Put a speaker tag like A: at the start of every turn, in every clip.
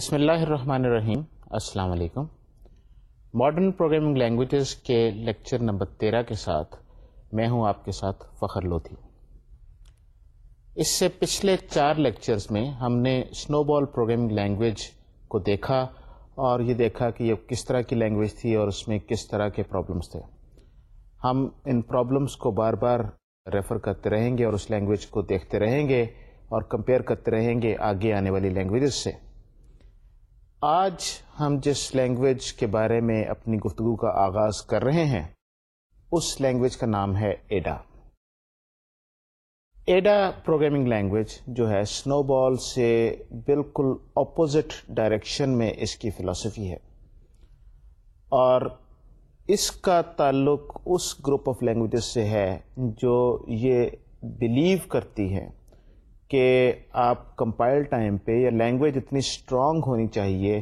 A: بسم اللہ الرحمن الرحیم السلام علیکم ماڈرن پروگرامنگ لینگویجز کے لیکچر نمبر تیرہ کے ساتھ میں ہوں آپ کے ساتھ فخر لودھی اس سے پچھلے چار لیکچرز میں ہم نے سنو بال پروگرامنگ لینگویج کو دیکھا اور یہ دیکھا کہ یہ کس طرح کی لینگویج تھی اور اس میں کس طرح کے پرابلمس تھے ہم ان پرابلمس کو بار بار ریفر کرتے رہیں گے اور اس لینگویج کو دیکھتے رہیں گے اور کمپیئر کرتے رہیں گے آگے آنے والی لینگویجز سے آج ہم جس لینگویج کے بارے میں اپنی گفتگو کا آغاز کر رہے ہیں اس لینگویج کا نام ہے ایڈا ایڈا پروگرامنگ لینگویج جو ہے سنو بال سے بالکل اپوزٹ ڈائریکشن میں اس کی فلاسفی ہے اور اس کا تعلق اس گروپ آف لینگویجز سے ہے جو یہ بلیو کرتی ہیں کہ آپ کمپائل ٹائم پہ یا لینگویج اتنی اسٹرانگ ہونی چاہیے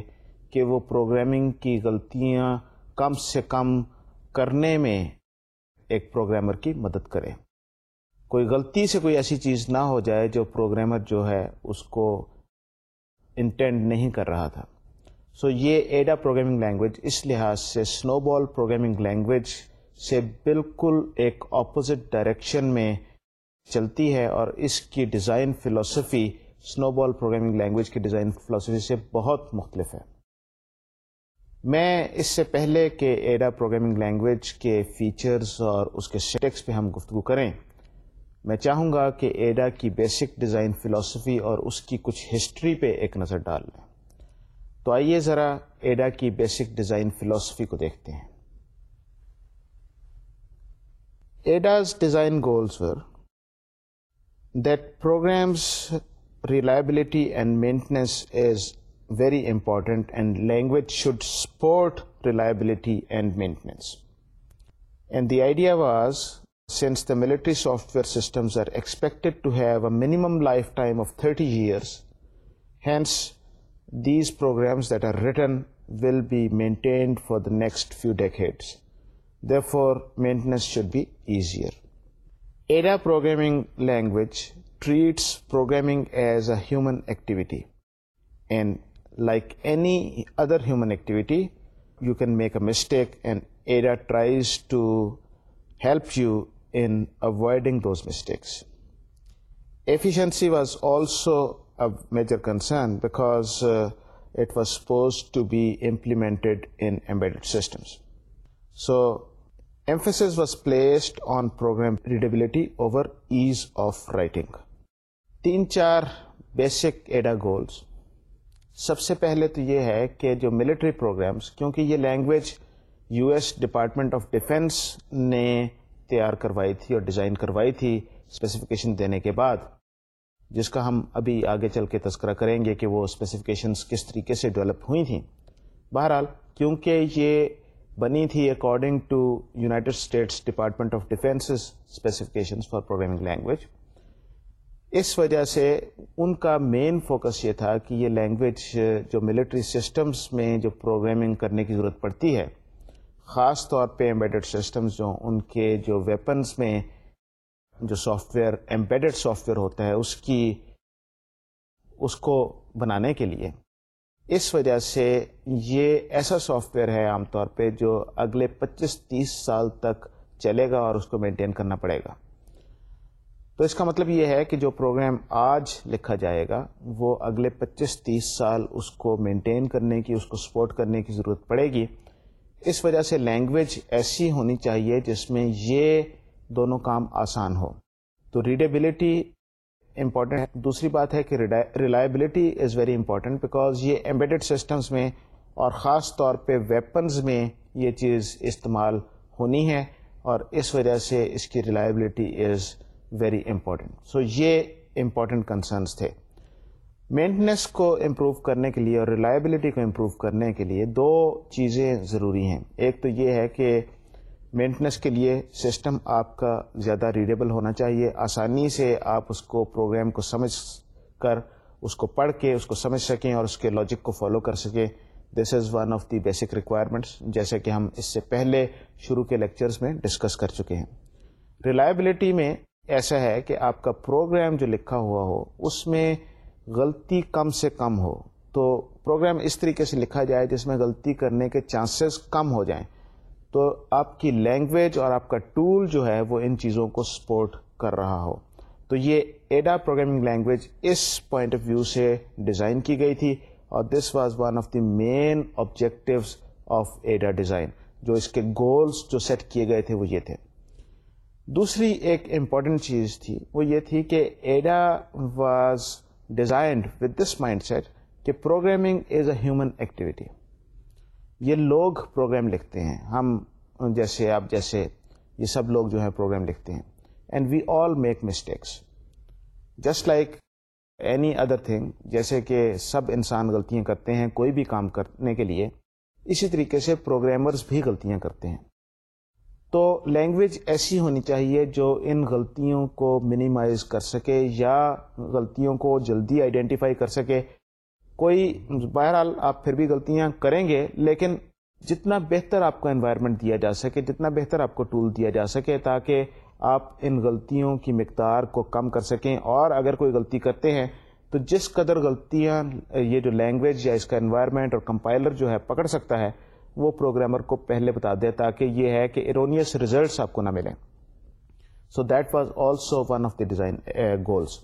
A: کہ وہ پروگرامنگ کی غلطیاں کم سے کم کرنے میں ایک پروگرامر کی مدد کرے کوئی غلطی سے کوئی ایسی چیز نہ ہو جائے جو پروگرامر جو ہے اس کو انٹینڈ نہیں کر رہا تھا سو so یہ ایڈا پروگرامنگ لینگویج اس لحاظ سے سنو بال پروگرامنگ لینگویج سے بالکل ایک اپوزٹ ڈائریکشن میں چلتی ہے اور اس کی design philosophy SNOBOL programming language کی ڈیزائن فلسفی سے بہت مختلف ہے میں اس سے پہلے کہ ایڈا پروگرامنگ لینگویج کے فیچرز اور اس کے پہ ہم گفتگو کریں میں چاہوں گا کہ ایڈا کی بیسک ڈیزائن فلسفی اور اس کی کچھ ہسٹری پہ ایک نظر ڈال لیں تو آئیے ذرا ایڈا کی بیسک ڈیزائن فلسفی کو دیکھتے ہیں Ada's design goals were that programs reliability and maintenance is very important, and language should support reliability and maintenance. And the idea was, since the military software systems are expected to have a minimum lifetime of 30 years, hence these programs that are written will be maintained for the next few decades. Therefore, maintenance should be easier. Ada programming language treats programming as a human activity, and like any other human activity, you can make a mistake, and Ada tries to help you in avoiding those mistakes. Efficiency was also a major concern because uh, it was supposed to be implemented in embedded systems. So emphasis was placed on program readability over ease of writing. تین چار basic Ada goals سب سے پہلے تو یہ ہے کہ جو ملٹری پروگرامس کیونکہ یہ language US department of defence نے تیار کروائی تھی اور ڈیزائن کروائی تھی اسپیسیفکیشن دینے کے بعد جس کا ہم ابھی آگے چل کے تذکرہ کریں گے کہ وہ اسپیسیفکیشنس کس طریقے سے ڈیولپ ہوئی تھیں بہرحال کیونکہ یہ بنی تھی according to United States department of defence specification for programming language اس وجہ سے ان کا مین فوکس یہ تھا کہ یہ لینگویج جو ملٹری سسٹمس میں جو پروگرامنگ کرنے کی ضرورت پڑتی ہے خاص طور پہ امبیڈڈ سسٹمس جو ان کے جو ویپنس میں جو software embedded software ہوتا ہے اس کی اس کو بنانے کے لیے اس وجہ سے یہ ایسا سافٹ ویئر ہے عام طور پہ جو اگلے پچیس تیس سال تک چلے گا اور اس کو مینٹین کرنا پڑے گا تو اس کا مطلب یہ ہے کہ جو پروگرام آج لکھا جائے گا وہ اگلے پچیس تیس سال اس کو مینٹین کرنے کی اس کو سپورٹ کرنے کی ضرورت پڑے گی اس وجہ سے لینگویج ایسی ہونی چاہیے جس میں یہ دونوں کام آسان ہو تو ریڈیبلٹی امپورٹنٹ دوسری بات ہے کہ reliability is very important because یہ امبیڈیڈ سسٹمز میں اور خاص طور پہ ویپنز میں یہ چیز استعمال ہونی ہے اور اس وجہ سے اس کی reliability is very important so یہ امپورٹنٹ کنسرنس تھے مینٹننس کو امپروو کرنے کے لیے اور ریلائبلٹی کو امپروو کرنے کے لیے دو چیزیں ضروری ہیں ایک تو یہ ہے کہ مینٹننس کے لیے سسٹم آپ کا زیادہ ریڈیبل ہونا چاہیے آسانی سے آپ اس کو پروگرام کو سمجھ کر اس کو پڑھ کے اس کو سمجھ سکیں اور اس کے لاجک کو فالو کر سکیں this is one of the basic requirements جیسے کہ ہم اس سے پہلے شروع کے لیکچرز میں ڈسکس کر چکے ہیں ریلائبلٹی میں ایسا ہے کہ آپ کا پروگرام جو لکھا ہوا ہو اس میں غلطی کم سے کم ہو تو پروگرام اس طریقے سے لکھا جائے جس میں غلطی کرنے کے چانسز کم ہو جائیں تو آپ کی لینگویج اور آپ کا ٹول جو ہے وہ ان چیزوں کو سپورٹ کر رہا ہو تو یہ ایڈا پروگرامنگ لینگویج اس پوائنٹ آف ویو سے ڈیزائن کی گئی تھی اور this was one of the main objectives of Ada design جو اس کے گولز جو سیٹ کیے گئے تھے وہ یہ تھے دوسری ایک امپورٹنٹ چیز تھی وہ یہ تھی کہ Ada was designed with this mindset کہ programming is a human activity یہ لوگ پروگرام لکھتے ہیں ہم جیسے آپ جیسے یہ سب لوگ جو ہیں پروگرام لکھتے ہیں and we all make mistakes just like any other thing جیسے کہ سب انسان غلطیاں کرتے ہیں کوئی بھی کام کرنے کے لیے اسی طریقے سے پروگرامرز بھی غلطیاں کرتے ہیں تو لینگویج ایسی ہونی چاہیے جو ان غلطیوں کو منیمائز کر سکے یا غلطیوں کو جلدی آئیڈینٹیفائی کر سکے کوئی بہرحال آپ پھر بھی غلطیاں کریں گے لیکن جتنا بہتر آپ کو انوائرمنٹ دیا جا سکے جتنا بہتر آپ کو ٹول دیا جا سکے تاکہ آپ ان غلطیوں کی مقدار کو کم کر سکیں اور اگر کوئی غلطی کرتے ہیں تو جس قدر غلطیاں یہ جو لینگویج یا اس کا انوائرمنٹ اور کمپائلر جو ہے پکڑ سکتا ہے وہ پروگرامر کو پہلے بتا دے تاکہ یہ ہے کہ ایرونیس ریزلٹس آپ کو نہ ملیں so that was also one of the design goals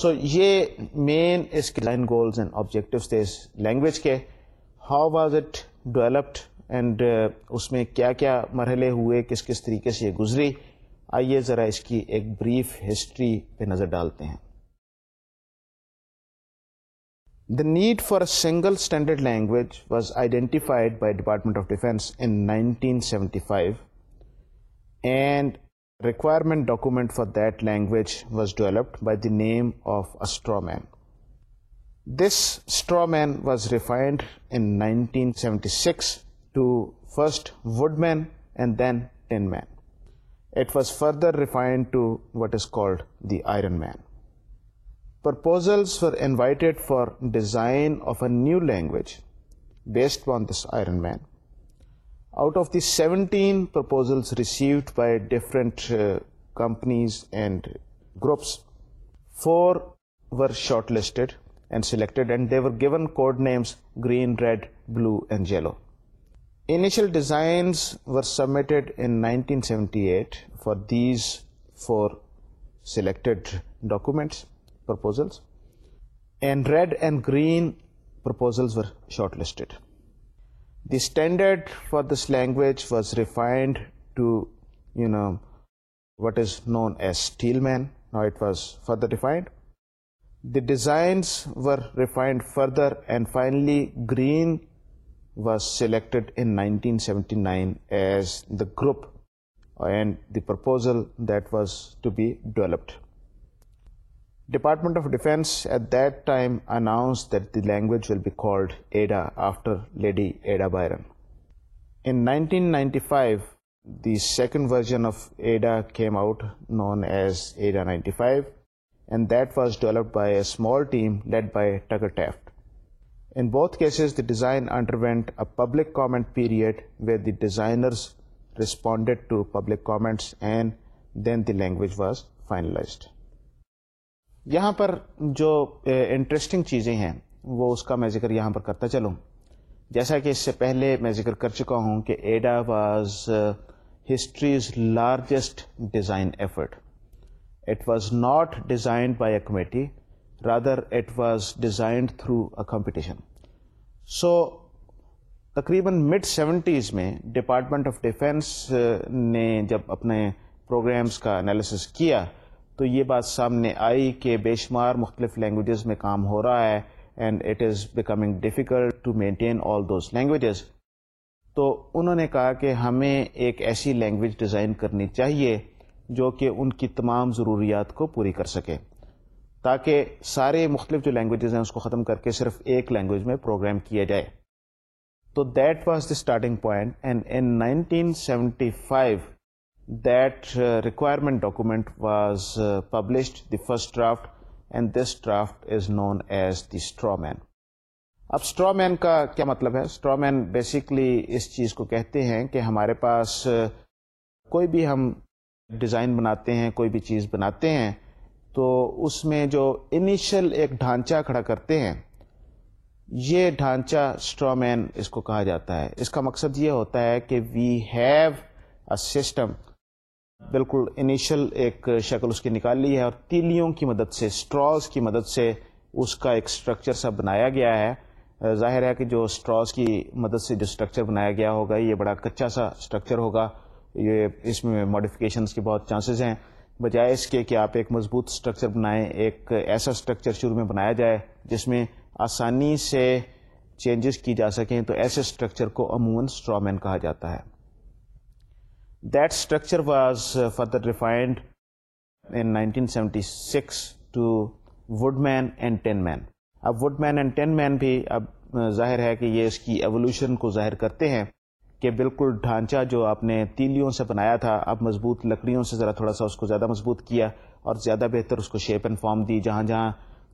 A: so یہ مین اس کے لائن گولز اینڈ آبجیکٹو تھے اس لینگویج کے how was it developed and اس میں کیا کیا مرحلے ہوئے کس کس طریقے سے یہ گزری آئیے ذرا اس کی ایک بریف ہسٹری پہ نظر ڈالتے ہیں the need for single standard language was identified by department of defence in nineteen seventy five and requirement document for language was developed by the name wood man and then tin man further refined to what is the iron man proposals for design of a new language based on this iron man out different companies four short code names green red blue and yellow for these four select and red and shortlisted The standard for this language was refined to, what is known as Steelman. Now it was further refined. The designs were refined further, and finally Green was selected in 1979 as the group and the proposal that was to be developed. Department of defence at that time announce will be called after lady Ada second version of Ada came out known as Ada ninety eight was developed by a team led بائیف cases period ویت دینےڈ دین دیگر یہاں پر جو interesting چیزیں ہیں وہ اس کا میں ذکر یہاں پر کرتا چلوں جیسا کہ اس سے پہلے میں ذکر کر چکا ہوں کہ Ada was history's largest design effort it was not designed by a committee rather it was designed through a competition so تقریباً مڈ سیونٹیز میں ڈپارٹمنٹ آف ڈیفینس نے جب اپنے پروگرامس کا انالیسس کیا تو یہ بات سامنے آئی کہ بے شمار مختلف لینگویجز میں کام ہو رہا ہے and it is becoming difficult to maintain all those languages تو انہوں نے کہا کہ ہمیں ایک ایسی لینگویج ڈیزائن کرنی چاہیے جو کہ ان کی تمام ضروریات کو پوری کر سکے تاکہ سارے مختلف جو لینگویجز ہیں اس کو ختم کر کے صرف ایک لینگویج میں پروگرام کیا جائے تو that was the starting point and in nineteen seventy five that requirement uh, was was published the first draft and this draft is known as the straw man اب اسٹرا مین کا کیا مطلب ہے اسٹرا مین بیسکلی اس چیز کو کہتے ہیں کہ ہمارے پاس uh, کوئی بھی ہم ڈیزائن بناتے ہیں کوئی بھی چیز بناتے ہیں تو اس میں جو انیشل ایک ڈھانچہ کھڑا کرتے ہیں یہ ڈھانچہ اسٹرا مین اس کو کہا جاتا ہے اس کا مقصد یہ ہوتا ہے کہ وی ہیو اے سسٹم بالکل انیشل ایک شکل اس کی نکال لی ہے اور تیلیوں کی مدد سے اسٹراس کی مدد سے اس کا ایک اسٹرکچر سا بنایا گیا ہے ظاہر ہے کہ جو اسٹراز کی مدد سے جو اسٹرکچر بنایا گیا ہوگا یہ بڑا کچا سا اسٹرکچر ہوگا یہ اس میں ماڈیفکیشنس کے بہت چانسز ہیں بجائے اس کے کہ آپ ایک مضبوط اسٹرکچر بنائیں ایک ایسا اسٹرکچر شروع میں بنایا جائے جس میں آسانی سے چینجز کی جا سکیں تو ایسے اسٹرکچر کو عموماً اسٹرا مین کہا جاتا ہے that structure was further refined in nineteen six to wood man and tin man اب wood man and tin man بھی اب ظاہر ہے کہ یہ اس کی ایولیوشن کو ظاہر کرتے ہیں کہ بالکل ڈھانچہ جو آپ نے تیلیوں سے بنایا تھا اب مضبوط لکڑیوں سے ذرا تھوڑا سا اس کو زیادہ مضبوط کیا اور زیادہ بہتر اس کو شیپ اینڈ فارم دی جہاں جہاں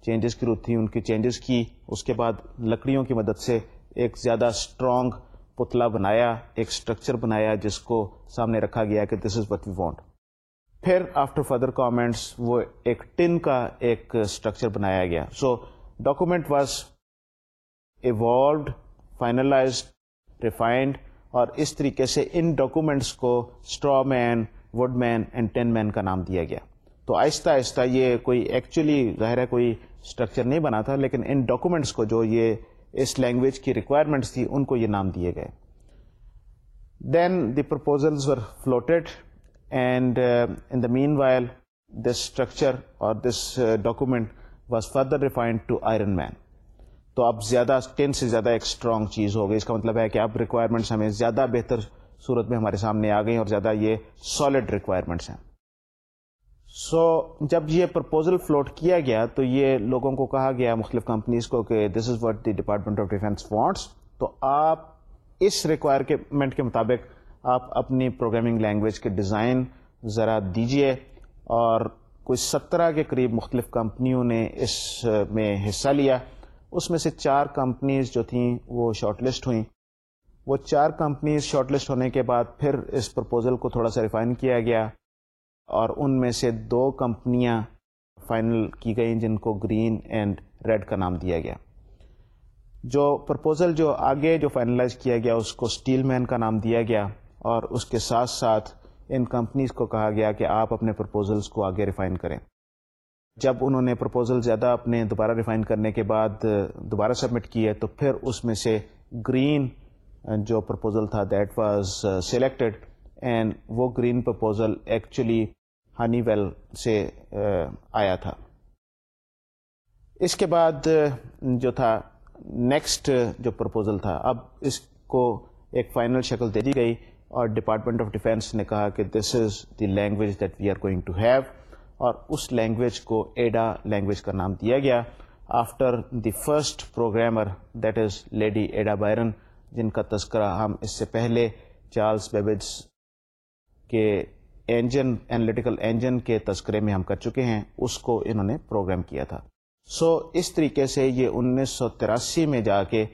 A: چینجز کی روت تھی ان کی چینجز کی اس کے بعد لکڑیوں کی مدد سے ایک زیادہ اسٹرانگ پتلا بنایا ایک اسٹرکچر بنایا جس کو سامنے رکھا گیا کہ this is what we want پھر آفٹر فردر کامنٹس وہ ایک ٹن کا ایک اسٹرکچر بنایا گیا so document was evolved finalized refined اور اس طریقے سے ان ڈاکومنٹس کو اسٹرا مین وڈ مین اینڈ ٹین مین کا نام دیا گیا تو آہستہ آہستہ یہ کوئی ایکچولی ظاہر ہے کوئی اسٹرکچر نہیں بنا تھا لیکن ان ڈاکومنٹس کو جو یہ اس لینگویج کی ریکوائرمنٹس تھی ان کو یہ نام دیے گئے then the proposals were floated and in the meanwhile this structure اور this document was further refined to iron man تو اب زیادہ ٹین سے زیادہ ایک اسٹرانگ چیز ہو گئی اس کا مطلب ہے کہ اب ریکوائرمنٹس ہمیں زیادہ بہتر صورت میں ہمارے سامنے آ گئیں اور زیادہ یہ سالڈ ریکوائرمنٹس ہیں سو so, جب یہ پرپوزل فلوٹ کیا گیا تو یہ لوگوں کو کہا گیا مختلف کمپنیز کو کہ this is what the department of defence wants تو آپ اس ریکوائرمنٹ کے مطابق آپ اپنی پروگرامنگ لینگویج کے ڈیزائن ذرا دیجیے اور کوئی سترہ کے قریب مختلف کمپنیوں نے اس میں حصہ لیا اس میں سے چار کمپنیز جو تھیں وہ شارٹ لسٹ ہوئیں وہ چار کمپنیز شارٹ لسٹ ہونے کے بعد پھر اس پرپوزل کو تھوڑا سا ریفائن کیا گیا اور ان میں سے دو کمپنیاں فائنل کی گئیں جن کو گرین اینڈ ریڈ کا نام دیا گیا جو پرپوزل جو آگے جو فائنلائز کیا گیا اس کو اسٹیل مین کا نام دیا گیا اور اس کے ساتھ ساتھ ان کمپنیز کو کہا گیا کہ آپ اپنے پرپوزلز کو آگے ریفائن کریں جب انہوں نے پرپوزل زیادہ اپنے دوبارہ ریفائن کرنے کے بعد دوبارہ سبمٹ کیے تو پھر اس میں سے گرین جو پرپوزل تھا دیٹ واز سلیکٹڈ اینڈ وہ green proposal actually Honeywell سے آیا تھا اس کے بعد جو تھا نیکسٹ جو پرپوزل تھا اب اس کو ایک فائنل شکل دے دی گئی اور ڈپارٹمنٹ آف ڈیفینس نے کہا کہ this is the language that we are going to have اور اس لینگویج کو ایڈا لینگویج کا نام دیا گیا after the first programmer that is lady Ada Byron جن کا تذکرہ ہم اس سے پہلے چارلس بیبز کے انجن اینالیٹیکل انجن کے تذکرے میں ہم کر چکے ہیں اس کو انہوں نے پروگرام کیا تھا سو so, اس طریقے سے یہ انیس سو تراسی میں جا کے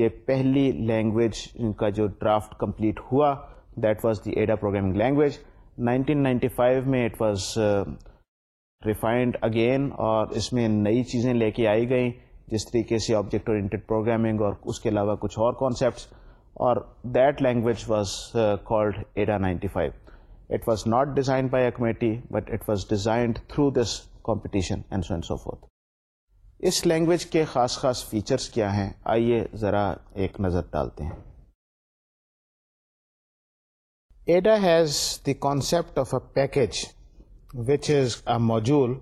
A: یہ پہلی لینگویج کا جو ڈرافٹ کمپلیٹ ہوا that was the Ada programming language nineteen ninety five میں اٹ واز ریفائنڈ اگین اور اس میں نئی چیزیں لے کے آئی گئیں جس طریقے سے آبجیکٹ اورینٹیڈ پروگرامنگ اور اس کے علاوہ کچھ اور کانسیپٹس اور that language was called Ada ninety five but it was designed through this competition us language کے خاص خاص فیچرز کیا ہیں آئیے ذرا ایک نظر ڈالتے ہیں Ada has the concept of a package which is a module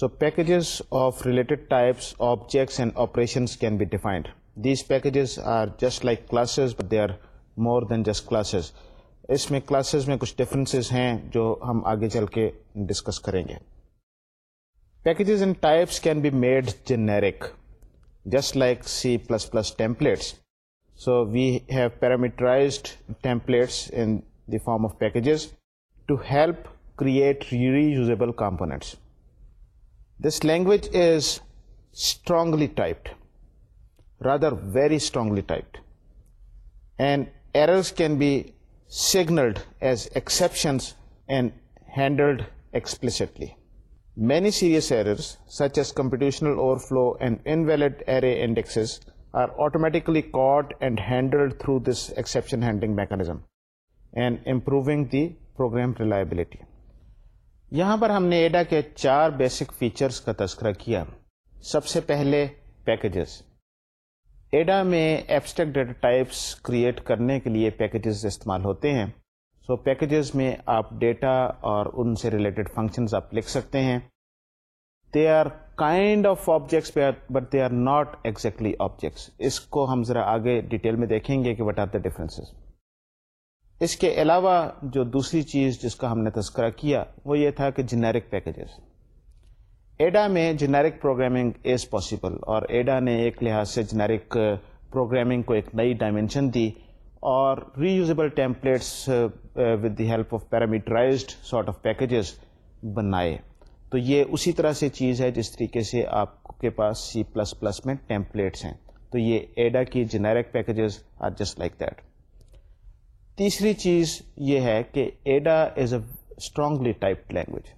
A: so packages of related types objects and operations can be defined these packages are just like classes but they are more than just classes اس میں classes میں کچھ differences ہیں جو ہم آگے چل کے discuss کریں گے packages and types can be made generic just like C plus plus templates so we have parameterized templates in the form of packages to help create reusable components this language is strongly typed rather very strongly typed and errors can be signaled as exceptions and handled explicitly. Many serious errors, such as computational overflow and invalid array are are caught caught and handled through this exception mechanism mechanism and improving the program یہاں پر ہم نے Ada کے چار basic features کا تذکرہ کیا سب سے پہلے پیکجز ایڈا میں ایبسٹریکٹ ڈیٹا ٹائپس کریٹ کرنے کے لیے پیکیجز استعمال ہوتے ہیں سو so, پیکیجز میں آپ ڈیٹا اور ان سے ریلیٹڈ فنکشنز آپ لکھ سکتے ہیں they are kind of objects but they are not exactly objects اس کو ہم ذرا آگے ڈیٹیل میں دیکھیں گے کہ وٹ آر دا ڈفرینس اس کے علاوہ جو دوسری چیز جس کا ہم نے تذکرہ کیا وہ یہ تھا کہ جنیرک پیکیجز ایڈا میں جنیرک پروگرامنگ از پاسبل اور ایڈا نے ایک لحاظ سے جنیرک پروگرامنگ uh, کو ایک نئی ڈائمینشن دی اور reusable templates with the help of parameterized sort of packages بنائے تو یہ اسی طرح سے چیز ہے جس طریقے سے آپ کے پاس سی پلس پلس میں ٹیمپلیٹس ہیں تو یہ ایڈا کی generic packages are just like that تیسری چیز یہ ہے کہ Ada is a strongly typed language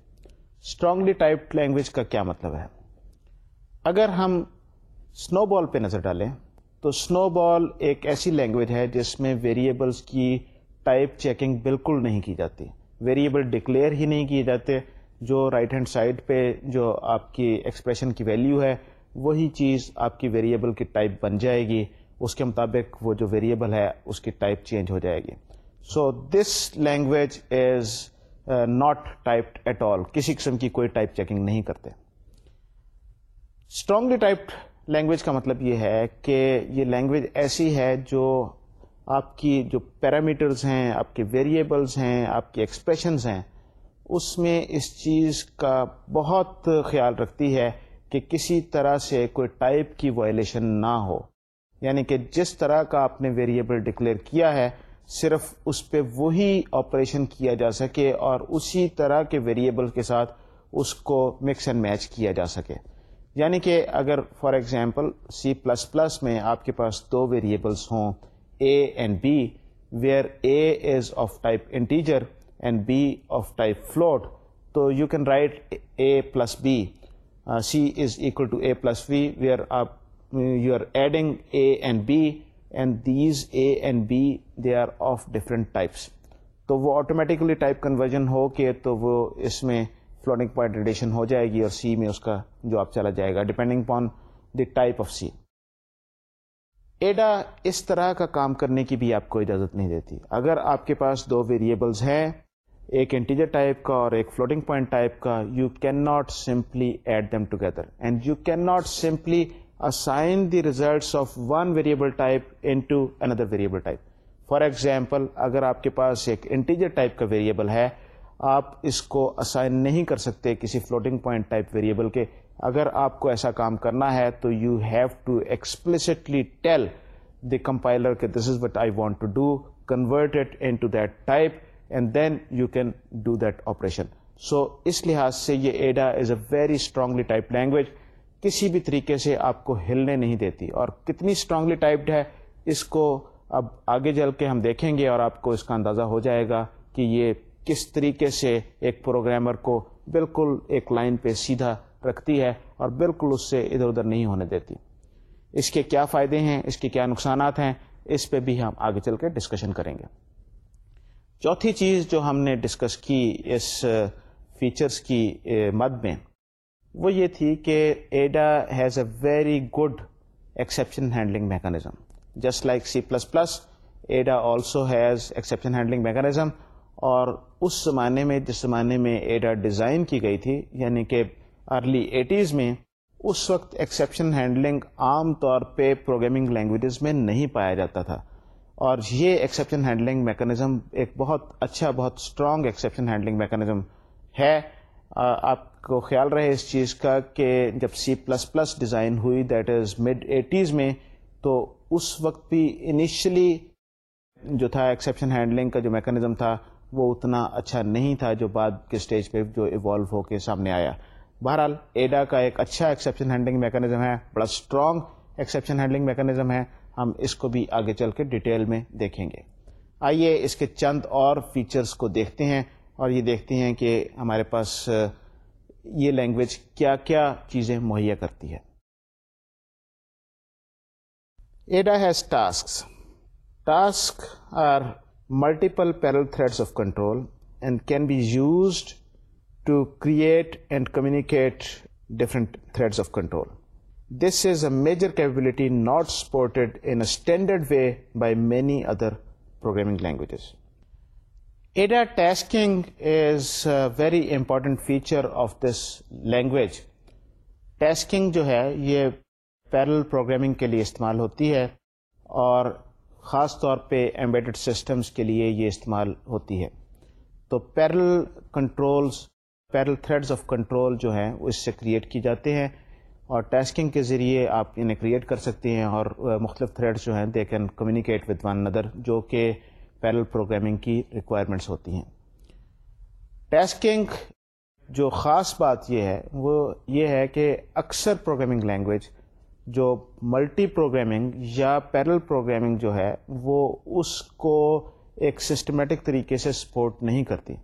A: strongly typed language کا کیا مطلب ہے اگر ہم سنو بال پہ نظر ڈالیں تو سنو بال ایک ایسی لینگویج ہے جس میں ویریبلس کی ٹائپ چیکنگ بالکل نہیں کی جاتی ویریبل ڈکلیئر ہی نہیں کیے جاتے جو رائٹ ہینڈ سائڈ پہ جو آپ کی ایکسپریشن کی ویلیو ہے وہی چیز آپ کی ویریبل کی ٹائپ بن جائے گی اس کے مطابق وہ جو ویریبل ہے اس کی ٹائپ چینج ہو جائے گی so this language is not typed at all کسی قسم کی کوئی ٹائپ چیکنگ نہیں کرتے اسٹرانگلی ٹائپڈ لینگویج کا مطلب یہ ہے کہ یہ لینگویج ایسی ہے جو آپ کی جو پیرامیٹرز ہیں آپ کے ویریبلس ہیں آپ کی ایکسپریشنز ہیں اس میں اس چیز کا بہت خیال رکھتی ہے کہ کسی طرح سے کوئی ٹائپ کی وائلیشن نہ ہو یعنی کہ جس طرح کا آپ نے ویریبل ڈکلیئر کیا ہے صرف اس پہ وہی آپریشن کیا جا سکے اور اسی طرح کے ویریبل کے ساتھ اس کو مکس اینڈ میچ کیا جا سکے یعنی کہ اگر for example C plus plus میں آپ کے پاس دو ویریبلس ہوں A and B where A is of type integer and B of type float تو you can write A plus B C is equal to A plus B where آپ you are adding A and B and these A and B they are of different types تو وہ automatically type conversion ہو کے تو وہ اس میں floating point ریڈیشن ہو جائے گی اور سی میں اس کا جو آپ چلا جائے گا depending depending the type of C Ada اس طرح کا کام کرنے کی بھی آپ کو اجازت نہیں دیتی اگر آپ کے پاس دو ویریبلز ہیں ایک انٹیجر ٹائپ کا اور ایک فلوٹنگ پوائنٹ ٹائپ کا you can not simply add them together and you can not simply assign the results of one variable type into another variable type. For example, اگر آپ کے پاس ایک انٹیجر ٹائپ کا ویریبل ہے آپ اس کو اسائن نہیں کر سکتے کسی فلوٹنگ پوائنٹ ٹائپ ویریبل کے اگر آپ کو ایسا کام کرنا ہے تو you have to explicitly tell the compiler کہ this is what I want to do convert it into that type and then you can do that operation so اس لحاظ سے یہ Ada is a very strongly type language کسی بھی طریقے سے آپ کو ہلنے نہیں دیتی اور کتنی اسٹرانگلی ٹائپڈ ہے اس کو اب آگے چل کے ہم دیکھیں گے اور آپ کو اس کا اندازہ ہو جائے گا کہ یہ کس طریقے سے ایک پروگرامر کو بالکل ایک لائن پہ سیدھا رکھتی ہے اور بالکل اس سے ادھر ادھر نہیں ہونے دیتی اس کے کیا فائدے ہیں اس کے کیا نقصانات ہیں اس پہ بھی ہم آگے چل کے ڈسکشن کریں گے چوتھی چیز جو ہم نے ڈسکس کی اس فیچرز کی مد میں وہ یہ تھی کہ Ada has a very good exception handling mechanism just like C plus plus Ada also has exception handling mechanism اور اس زمانے میں جس زمانے میں ایڈا ڈیزائن کی گئی تھی یعنی کہ ارلی ایٹیز میں اس وقت ایکسیپشن ہینڈلنگ عام طور پہ پروگرامنگ لینگویجز میں نہیں پایا جاتا تھا اور یہ ایکسیپشن ہینڈلنگ میکانزم ایک بہت اچھا بہت اسٹرانگ ایکسیپشن ہینڈلنگ میکانزم ہے آپ کو خیال رہے اس چیز کا کہ جب سی پلس پلس ڈیزائن ہوئی دیٹ از مڈ ایٹیز میں تو اس وقت بھی انیشلی جو تھا ایکسیپشن ہینڈلنگ کا جو میکانزم تھا وہ اتنا اچھا نہیں تھا جو بعد کے اسٹیج پہ جو ایوالو ہو کے سامنے آیا بہرحال ایڈا کا ایک اچھا ایکسیپشن ہینڈلنگ میکانزم ہے بڑا اسٹرانگ ایکسیپشن ہینڈلنگ میکانزم ہے ہم اس کو بھی آگے چل کے ڈیٹیل میں دیکھیں گے آئیے اس کے چند اور فیچرز کو دیکھتے ہیں اور یہ دیکھتے ہیں کہ ہمارے پاس یہ لینگویج کیا کیا چیزیں مہیا کرتی ہے Ada has task task or multiple parallel thread of control and can be used to create and communicate different thread of control this is a major capability not supported in a standard way by many other programming languages Ada tasking is very important feature of this language tasking جو ہے یہ parallel programming کے لیے استعمال ہوتی ہے اور خاص طور پہ ایمبیڈڈ سسٹمز کے لیے یہ استعمال ہوتی ہے تو parallel controls parallel threads of control جو ہیں اس سے کریٹ کی جاتے ہیں اور ٹیسکنگ کے ذریعے آپ انہیں کریٹ کر سکتے ہیں اور مختلف تھریڈز جو ہیں they can communicate with one another جو کہ پیرل پروگرامنگ کی ریکوائرمنٹس ہوتی ہیں ٹیسکنگ جو خاص بات یہ ہے وہ یہ ہے کہ اکثر پروگرامنگ لینگویج جو ملٹی پروگرامنگ یا پیرل پروگرامنگ جو ہے وہ اس کو ایک سسٹمیٹک طریقے سے سپورٹ نہیں کرتی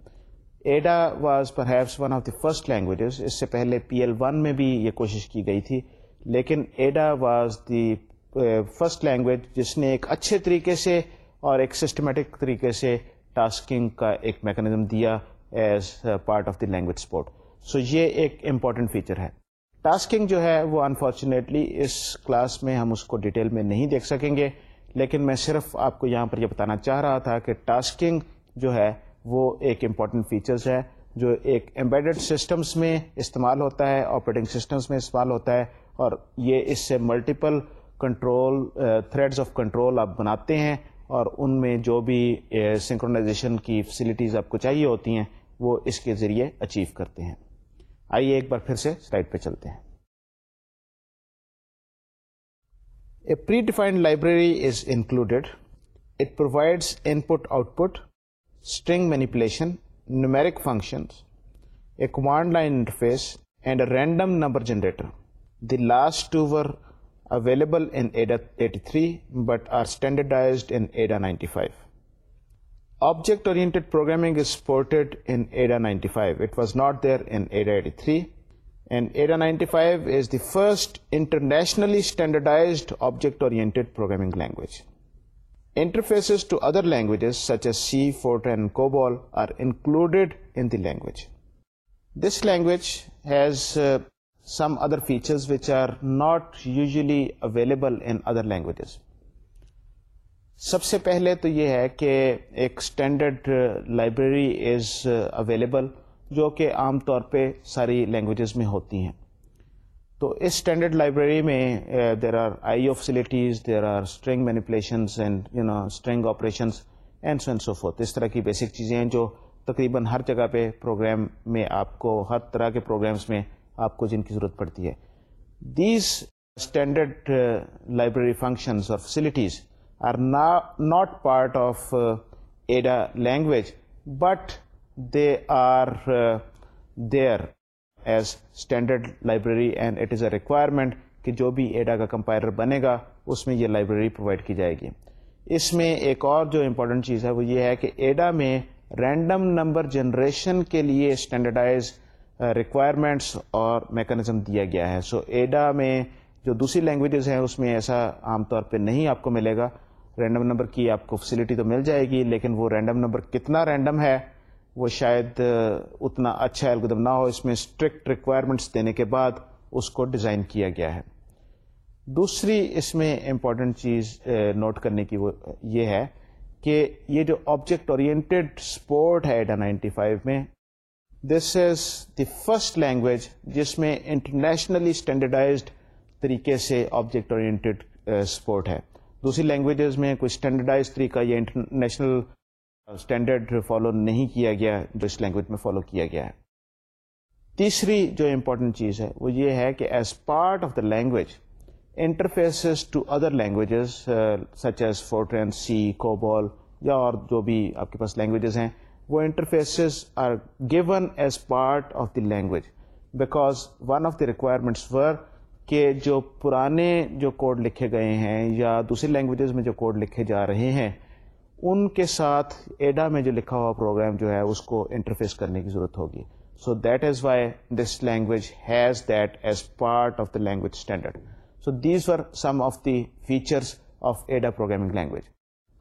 A: Ada was perhaps one of the first languages اس سے پہلے پی ایل ون میں بھی یہ کوشش کی گئی تھی لیکن Ada was the first language جس نے ایک اچھے طریقے سے اور ایک سسٹمیٹک طریقے سے ٹاسکنگ کا ایک میکنزم دیا as part of the language support so یہ ایک امپورٹنٹ فیچر ہے ٹاسکنگ جو ہے وہ انفارچونیٹلی اس کلاس میں ہم اس کو ڈیٹیل میں نہیں دیکھ سکیں گے لیکن میں صرف آپ کو یہاں پر یہ بتانا چاہ رہا تھا کہ ٹاسکنگ جو ہے وہ ایک امپورٹنٹ فیچرز ہے جو ایک امبیڈڈ سسٹمز میں استعمال ہوتا ہے آپریٹنگ سسٹمز میں استعمال ہوتا ہے اور یہ اس سے multiple control threads of control آپ بناتے ہیں اور ان میں جو بھی سنکرونائزیشن کی فیسلٹیز آپ کو چاہیے ہوتی ہیں وہ اس کے ذریعے اچیو کرتے ہیں آئیے ایک بار پھر سے سلائڈ پہ چلتے ہیں a predefined library is included it provides input output string manipulation numeric function a command line interface and a random number generator the last two are available in ADA 83 but are standardized in ADA 95. Object-oriented programming is supported in ADA 95. It was not there in ADA 83. And ADA 95 is the first internationally standardized object-oriented programming language. Interfaces to other languages such as C, Fortran, and COBOL are included in the language. This language has uh, some other features which are not usually available in other languages سب سے پہلے تو یہ ہے کہ ایک standard library is available جو کہ عام طور پہ ساری لینگویجز میں ہوتی ہیں تو اس اسٹینڈرڈ لائبریری میں there are I O facilities there are string manipulations and you know string operations and so and so forth اس طرح کی بیسک چیزیں ہیں جو تقریباً ہر جگہ پہ پروگرام میں آپ کو ہر طرح کے پروگرامس میں آپ کو جن کی ضرورت پڑتی ہے دیز اسٹینڈرڈ لائبریری فنکشنز اور facilities are not part of Ada language but they are there as standard library and it is a requirement کہ جو بھی ایڈا کا کمپائرر بنے گا اس میں یہ لائبریری پرووائڈ کی جائے گی اس میں ایک اور جو امپورٹنٹ چیز ہے وہ یہ ہے کہ ایڈا میں رینڈم نمبر جنریشن کے لیے اسٹینڈرڈائز ریکوائرمنٹس اور میکانزم دیا گیا ہے سو so, ایڈا میں جو دوسری لینگویجز ہیں اس میں ایسا عام طور پہ نہیں آپ کو ملے گا رینڈم نمبر کی آپ کو فیسلٹی تو مل جائے گی لیکن وہ رینڈم نمبر کتنا رینڈم ہے وہ شاید اتنا اچھا الگدم نہ ہو اس میں اسٹرکٹ ریکوائرمنٹس دینے کے بعد اس کو ڈیزائن کیا گیا ہے دوسری اس میں امپورٹنٹ چیز نوٹ کرنے کی وہ یہ ہے کہ یہ جو آبجیکٹ اورینٹیڈ سپورٹ ہے ایڈا نائنٹی فائیو میں this is the first language جس میں انٹرنیشنلی اسٹینڈرڈائزڈ طریقے سے آبجیکٹ اورینٹیڈ سپورٹ ہے دوسری لینگویجز میں کوئی اسٹینڈرڈائز طریقہ یا انٹرنیشنل اسٹینڈرڈ فالو نہیں کیا گیا جو اس لینگویج میں فالو کیا گیا ہے تیسری جو امپورٹنٹ چیز ہے وہ یہ ہے کہ as part of the language interfaces to other languages such as Fortran C COBOL یا اور جو بھی آپ کے پاس لینگویجز ہیں وہ interface are given as part of the language because one of the requirements were کہ جو پرانے جو کوڈ لکھے گئے ہیں یا دوسری لینگویجز میں جو کوڈ لکھے جا رہے ہیں ان کے ساتھ ایڈا میں جو لکھا ہوا پروگرام جو ہے اس کو انٹرفیس کرنے کی ضرورت ہوگی so that is why this language has that as part of the language standard so these are some of the features of Ada programming language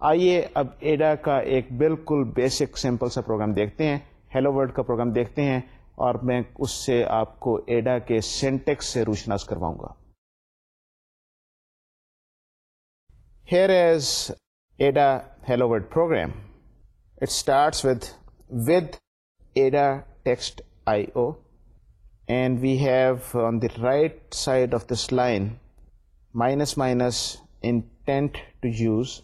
A: آئیے اب ایڈا کا ایک بالکل بیسک سمپل سا پروگرام دیکھتے ہیں ہیلو ورڈ کا پروگرام دیکھتے ہیں اور میں اس سے آپ کو ایڈا کے سینٹیکس سے روشناس کرواؤں گا here is Ada hello word program it starts with with Ada text I O and we have on the right side of this line minus minus intent to use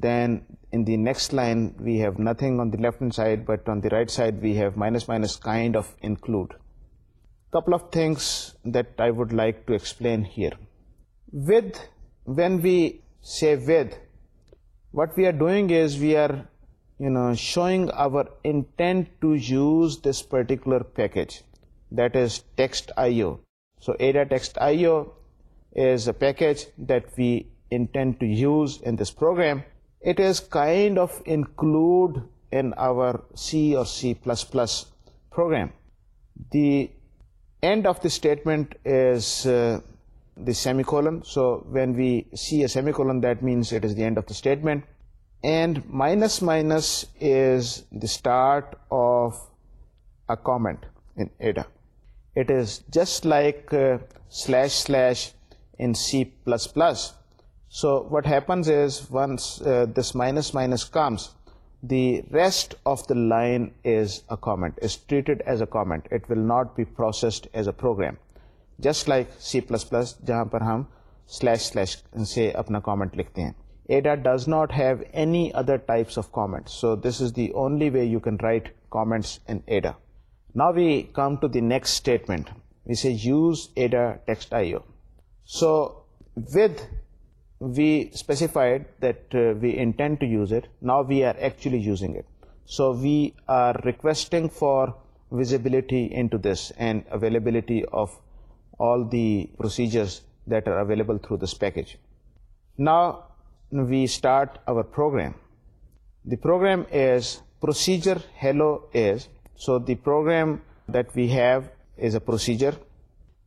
A: Then in the next line we have nothing on the left hand side, but on the right side we have -- kind of include. Couple of things that I would like to explain here. With, when we say with, what we are doing is we are showing our intent to use this particular package, that is text.io. So Ada text.io is a package that we intend to use in this program. It is kind of included in our C or C++ program. The end of the statement is uh, the semicolon. So when we see a semicolon, that means it is the end of the statement. And minus minus is the start of a comment in Ada. It is just like uh, slash slash in C++. So what happens is once this minus minus comes the rest of the line is a as a comment not be processed as a program just like C plus plus جہاں پر ہم slash slash سے اپنا comment لکھتے ہیں Ada does not have any other types of comment so this is the only way you can write comments in Ada now we come to the next statement was a use Ada text I so with we specified that uh, we intend to use it. Now we are actually using it. So we are requesting for visibility into this and availability of all the procedures that are available through this package. Now we start our program. The program is procedure hello is. So the program that we have is a procedure.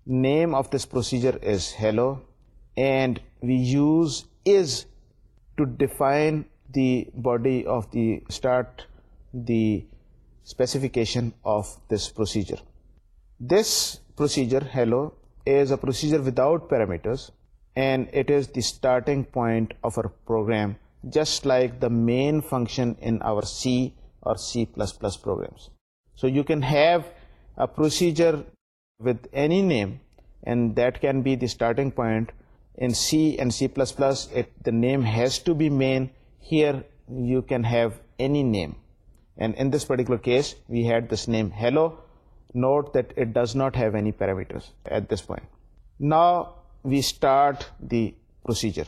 A: Name of this procedure is hello and we use is to define the body of the the specification of this procedure. This procedure hello is a procedure without parameters, and it is the starting point of our program, just like the main function in our C or C++ programs. So you can have a procedure with any name, and that can be the starting point in C and C++, the name has to be main. Here you can have any name. And in this particular case, we had this name hello. Note that it does not have any parameters at this point. Now we start the procedure.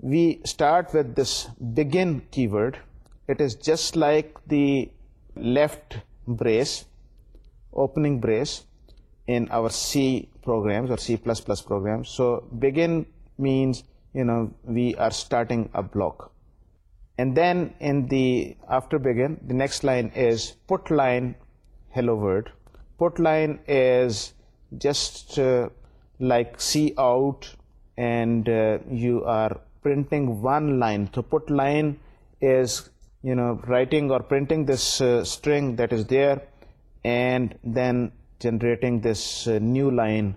A: We start with this begin keyword. It is just like the left brace, opening brace in our C programs or C++ programs. So begin means, you know, we are starting a block. And then in the after begin, the next line is put line hello world. Put line is just uh, like cout, and uh, you are printing one line. So put line is, you know, writing or printing this uh, string that is there, and then generating this uh, new line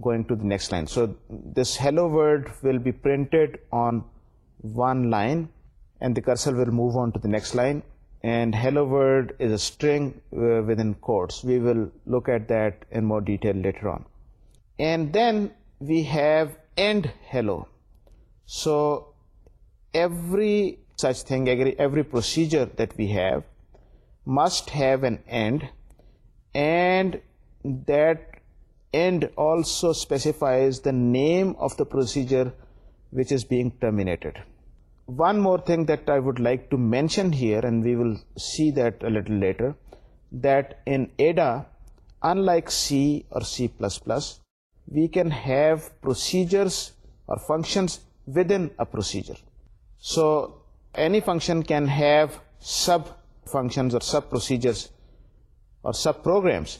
A: going to the next line. So this hello world will be printed on one line and the cursor will move on to the next line, and hello world is a string uh, within quotes. We will look at that in more detail later on. And then we have end hello. So every such thing, every procedure that we have must have an end, and that end also specifies the name of the procedure which is being terminated. One more thing that I would like to mention here, and we will see that a little later, that in Ada, unlike C or C++, we can have procedures or functions within a procedure. So any function can have sub functions or sub procedures or sub programs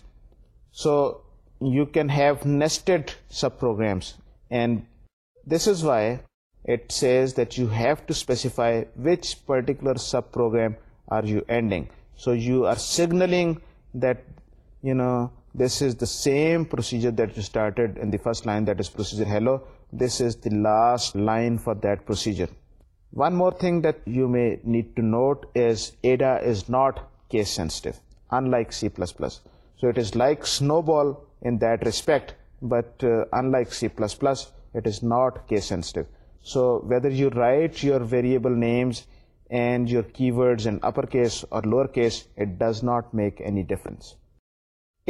A: so you can have nested subprograms, and this is why it says that you have to specify which particular subprogram are you ending. So you are signaling that, you know, this is the same procedure that you started in the first line, that is procedure hello. This is the last line for that procedure. One more thing that you may need to note is Ada is not case sensitive, unlike C++. So it is like SNOBOL in that respect but in like C plus plus it is not case sensitive so whether you write your variable names and your keywords in upper case or lower case it does not make any difference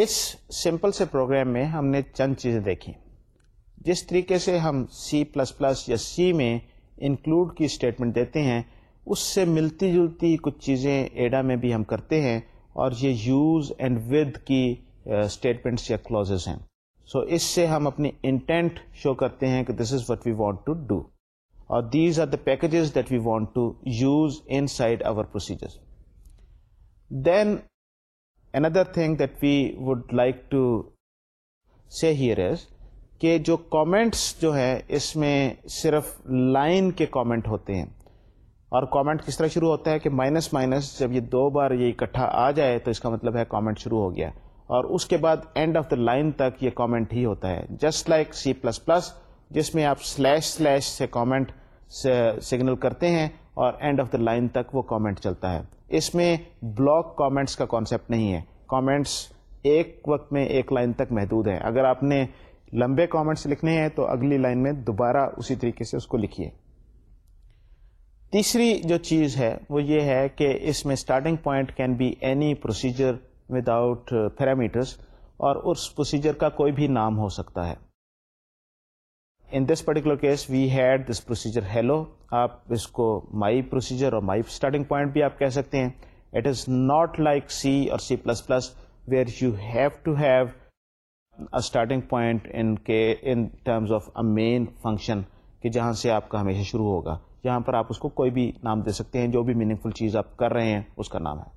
A: us simple سے programme میں ہم نے چند چیزیں دیکھی جس طریقے سے ہم سی پلس پلس یا سی میں انکلوڈ کی اسٹیٹمنٹ دیتے ہیں اس سے ملتی جلتی کچھ چیزیں ایڈا میں بھی ہم کرتے ہیں اور یہ یوز اینڈ ود کی اسٹیٹمنٹس یا کلوزز ہیں سو so, اس سے ہم اپنی انٹینٹ شو کرتے ہیں کہ this is what we want to do اور these are the packages that we want to use inside our procedure then another thing that we would like to see here is کہ جو comments جو ہیں اس میں صرف line کے comment ہوتے ہیں اور کامنٹ کس طرح شروع ہوتا ہے کہ مائنس مائنس جب یہ دو بار یہ اکٹھا آ جائے تو اس کا مطلب ہے کامنٹ شروع ہو گیا اور اس کے بعد اینڈ آف دا لائن تک یہ کامنٹ ہی ہوتا ہے just like C plus plus جس میں آپ سلیش سلیش سے کامنٹ سگنل کرتے ہیں اور اینڈ آف دا لائن تک وہ کامنٹ چلتا ہے اس میں بلاک کامنٹس کا کانسیپٹ نہیں ہے کامنٹس ایک وقت میں ایک لائن تک محدود ہیں اگر آپ نے لمبے کامنٹس لکھنے ہیں تو اگلی لائن میں دوبارہ اسی طریقے سے اس کو لکھیے تیسری جو چیز ہے وہ یہ ہے کہ اس میں starting point can be any procedure without parameters اور اس پروسیجر کا کوئی بھی نام ہو سکتا ہے in this particular case we had this procedure hello آپ اس کو مائی پروسیجر اور مائی اسٹارٹنگ پوائنٹ بھی آپ کہہ سکتے ہیں it is not like C or C plus plus where you have to have starting point in in کے terms of a main function کہ جہاں سے آپ کا ہمیشہ شروع ہوگا جہاں پر آپ اس کو کوئی بھی نام دے سکتے ہیں جو بھی میننگ فل چیز آپ کر رہے ہیں اس کا نام ہے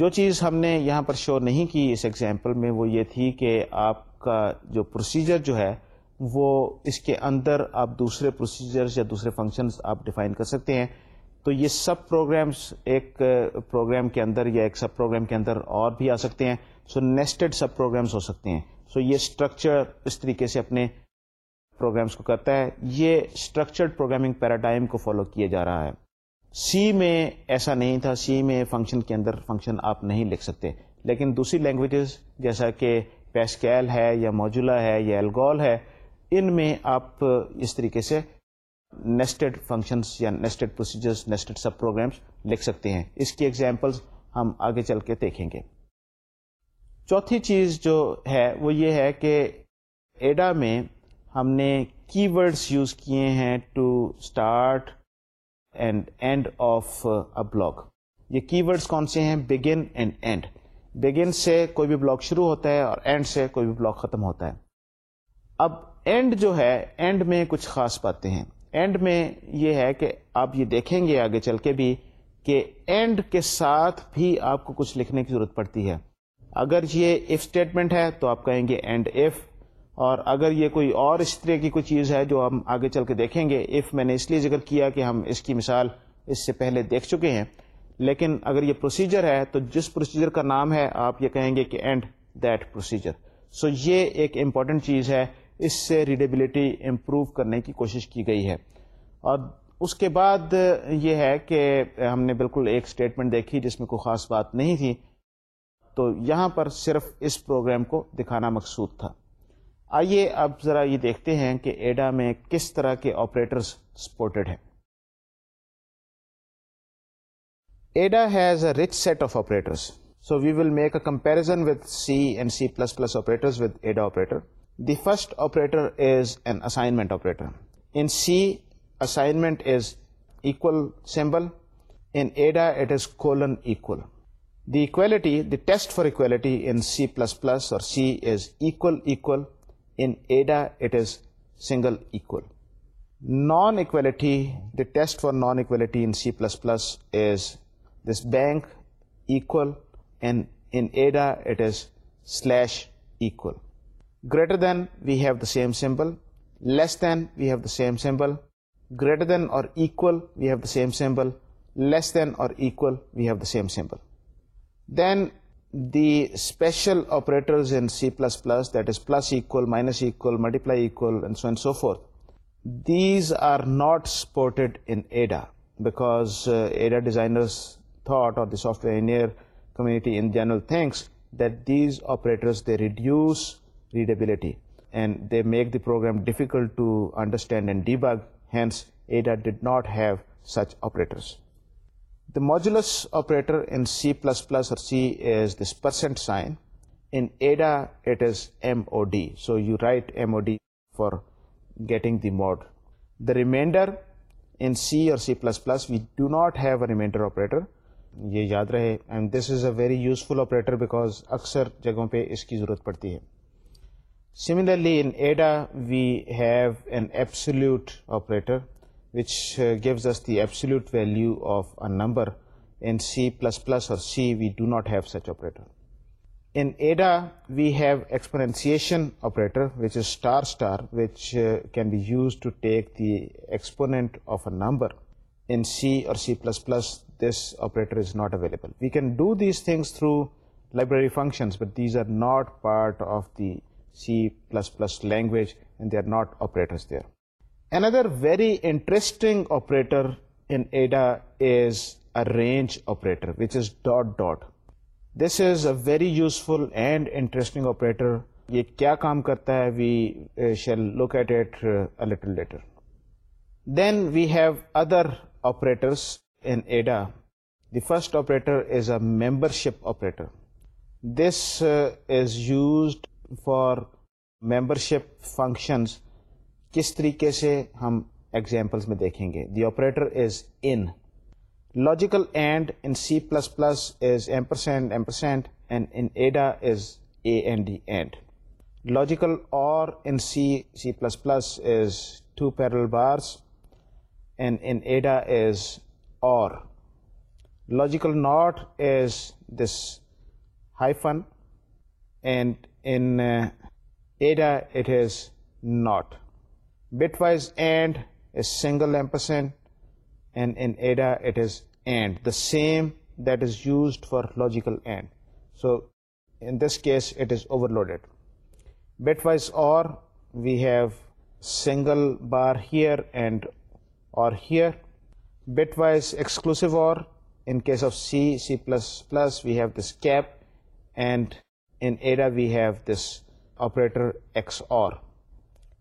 A: جو چیز ہم نے یہاں پر شور نہیں کی اس ایگزامپل میں وہ یہ تھی کہ آپ کا جو پروسیجر جو ہے وہ اس کے اندر آپ دوسرے پروسیجرز یا دوسرے فنکشن آپ ڈیفائن کر سکتے ہیں تو یہ سب پروگرامس ایک پروگرام کے اندر یا ایک سب پروگرام کے اندر اور بھی آ سکتے ہیں سو نیسٹڈ سب پروگرامس ہو سکتے ہیں سو یہ اسٹرکچر اس طریقے سے اپنے پروگرامس کو کرتا ہے یہ اسٹرکچرڈ پروگرامنگ پیراڈائم کو فالو کیا جا رہا ہے سی میں ایسا نہیں تھا سی میں فنکشن کے اندر فنکشن آپ نہیں لکھ سکتے لیکن دوسری لینگویجز جیسا کہ پیسکیل ہے یا موجولا ہے یا الگول ہے ان میں آپ اس طریقے سے نیسٹڈ فنکشنس یا نیسٹڈ پروسیجرس نیسٹڈ سب پروگرامس لکھ سکتے ہیں اس کی ایگزامپلس ہم آگے چل کے دیکھیں گے چوتھی چیز جو ہے وہ یہ ہے کہ ایڈا میں ہم نے کی ورڈس یوز کیے ہیں to start and end of block یہ کی ورڈس کون سے ہیں بگن اینڈ اینڈ بگن سے کوئی بھی بلاگ شروع ہوتا ہے اور اینڈ سے کوئی بھی بلاگ ختم ہوتا ہے اب اینڈ جو ہے اینڈ میں کچھ خاص باتیں ہیں اینڈ میں یہ ہے کہ آپ یہ دیکھیں گے آگے چل کے بھی کہ اینڈ کے ساتھ بھی آپ کو کچھ لکھنے کی ضرورت پڑتی ہے اگر یہ اف اسٹیٹمنٹ ہے تو آپ کہیں گے اینڈ ایف اور اگر یہ کوئی اور اس طرح کی کوئی چیز ہے جو ہم آگے چل کے دیکھیں گے اف میں نے اس لیے ذکر کیا کہ ہم اس کی مثال اس سے پہلے دیکھ چکے ہیں لیکن اگر یہ پروسیجر ہے تو جس پروسیجر کا نام ہے آپ یہ کہیں گے کہ اینڈ دیٹ پروسیجر سو یہ ایک امپورٹنٹ چیز ہے اس سے ریڈیبلٹی امپروو کرنے کی کوشش کی گئی ہے اور اس کے بعد یہ ہے کہ ہم نے بالکل ایک اسٹیٹمنٹ دیکھی جس میں کوئی خاص بات نہیں تھی تو یہاں پر صرف اس پروگرام کو دکھانا مقصود تھا آئیے اب ذرا یہ دیکھتے ہیں کہ ایڈا میں کس طرح کے آپریٹرز سپورٹڈ ہیں Ada has a rich set of operators so we will make a comparison with C and C plus plus operator with Ada operator the first operator is an assignment operator in C assignment is equal symbol in Ada it is colon equal the equality the test for equality in C plus plus or C is equal equal in Ada it is single non equality the test for non equality بینکل it is slash equal greater than we have the same symbol less than we have the same symbol greater than or same symbol less than or same symbol than The special operators in C++, that is plus equal, minus equal, multiply equal, and so on and so forth, these are not supported in Ada, because Ada uh, designers thought, or the software engineer community in general thinks, that these operators, they reduce readability and they make the program difficult to understand and debug. Hence Ada did not have such operators. Modulus operator in C plus plus or C is this percent sign in Ada it is M O D so you write M O D for getting the mod the remainder in C or C plus plus we do not have a remainder operator یہ یاد رہے and this is a very useful operator because اکثر جگہوں پہ اس کی ضرورت پڑتی ہے similarly in Ada we have an abs operator which gives us the absolute value of a number we have exponent exponent of a number this operator is not available we can do these things through library function but these are not part of the C plus plus language they are not operators there another very interesting operator in Ada's a range operator which is dot dot this is a very useful and interesting operator یہ کیا کام کرتا ہے we shall at little later then we have other operators in Ada the first operator is a membership operator this is used for membership functions کس طریقے سے ہم examples میں دیکھیں گے the operator is in logical and in C plus plus is percent M ampersand and in Ada is A N D and logical or in C C plus plus is two parallel bars and in Ada is or logical not is this hyphen and in Ada it is not Bitwise AND is single ampersand, and in ADA it is AND, the same that is used for logical AND. So in this case it is overloaded. Bitwise OR, we have single bar here and OR here. Bitwise exclusive OR, in case of C, C++, we have this cap, and in ADA we have this operator XOR.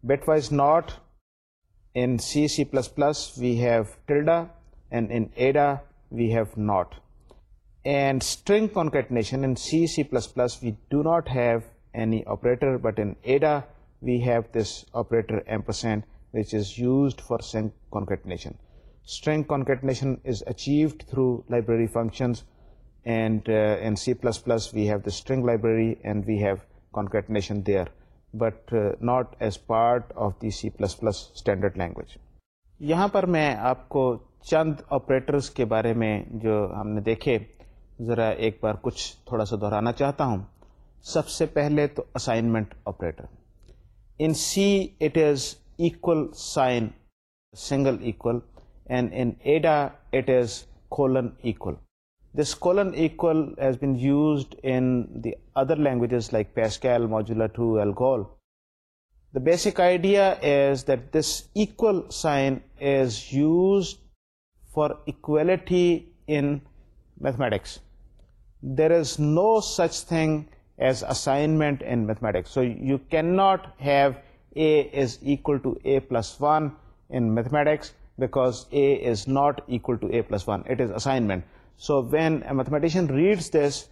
A: Bitwise not, in C, C++, we have tilde, and in Ada, we have not. And string concatenation, in C, C++, we do not have any operator, but in Ada, we have this operator ampersand, which is used for string concatenation. String concatenation is achieved through library functions, and uh, in C++ we have the string library and we have concatenation there. But not as part of the C plus plus standard language یہاں پر میں آپ کو چند operators کے بارے میں جو ہم نے دیکھے ذرا ایک بار کچھ تھوڑا سا دہرانا چاہتا ہوں سب سے پہلے تو assignment operator in C it is equal sign single equal and in Ada it is colon equal This colon equal has been used in the other languages like Pascal, Modular 2, ALGOL. The basic idea is that this equal sign is used for equality in mathematics. There is no such thing as assignment in mathematics. So you cannot have A is equal to A plus 1 in mathematics, because A is not equal to A plus 1. It is assignment. So when a mathematician reads this,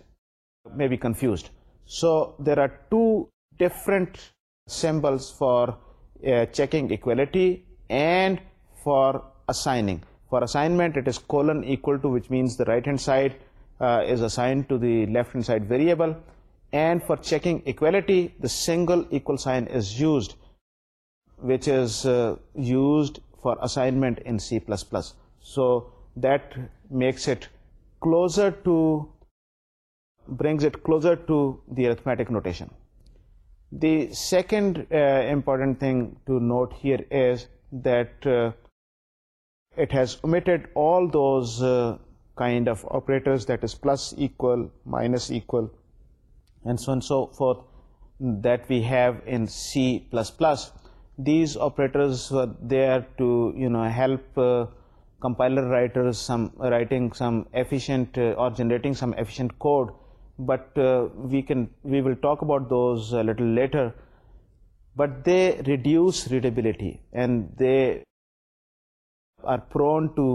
A: may be confused. So there are two different symbols for uh, checking equality and for assigning. For assignment, it is colon equal to, which means the right hand side uh, is assigned to the left hand side variable, and for checking equality, the single equal sign is used, which is uh, used for assignment in C++. So that makes it closer to, brings it closer to the arithmetic notation. The second uh, important thing to note here is that uh, it has omitted all those uh, kind of operators, that is plus equal, minus equal, and so on and so forth, that we have in C++. These operators were there to help compiler generating code but we we will talk about later but they reduce readability and they are prone to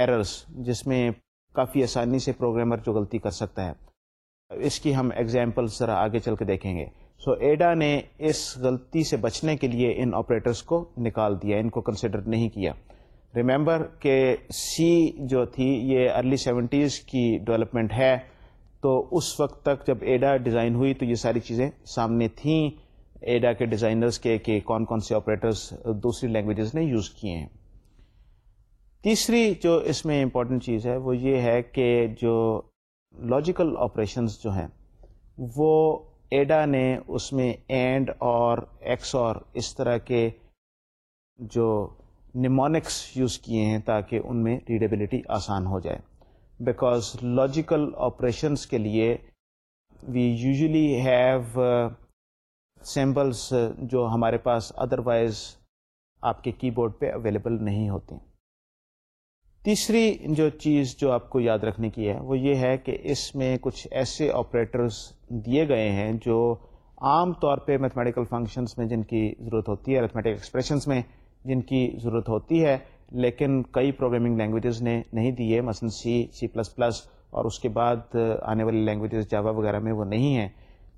A: errors جس میں کافی آسانی سے programmer جو غلطی کر سکتا ہے اس کی ہم ایگزامپل ذرا آگے چل کے دیکھیں گے سو so, ایڈا نے اس غلطی سے بچنے کے لیے ان آپریٹرس کو نکال دیا ان کو کنسیڈر نہیں کیا ریمبر کہ سی جو تھی یہ ارلی سیونٹیز کی ڈیولپمنٹ ہے تو اس وقت تک جب ایڈا ڈیزائن ہوئی تو یہ ساری چیزیں سامنے تھیں ایڈا کے ڈیزائنرز کے کہ کون کون سے آپریٹرس دوسری لینگویجز نے یوز کیے ہیں تیسری جو اس میں امپورٹنٹ چیز ہے وہ یہ ہے کہ جو لاجیکل آپریشنز جو ہیں وہ ایڈا نے اس میں اینڈ اور ایکس اور اس طرح کے جو نیمونکس یوز کیے ہیں تاکہ ان میں ریڈیبلٹی آسان ہو جائے بیکاز لاجیکل آپریشنس کے لیے وی یوزلی ہیو سیمپلس جو ہمارے پاس ادروائز آپ کے کی بورڈ پہ اویلیبل نہیں ہوتے تیسری جو چیز جو آپ کو یاد رکھنے کی ہے وہ یہ ہے کہ اس میں کچھ ایسے آپریٹرس دیے گئے ہیں جو عام طور پہ میتھمیٹیکل فنکشنس میں جن کی ضرورت ہوتی ہے میتھمیٹک ایکسپریشنس میں جن کی ضرورت ہوتی ہے لیکن کئی پروگرامنگ لینگویجز نے نہیں دیے مثلاً سی سی پلس پلس اور اس کے بعد آنے والی لینگویجز جاوا وغیرہ میں وہ نہیں ہیں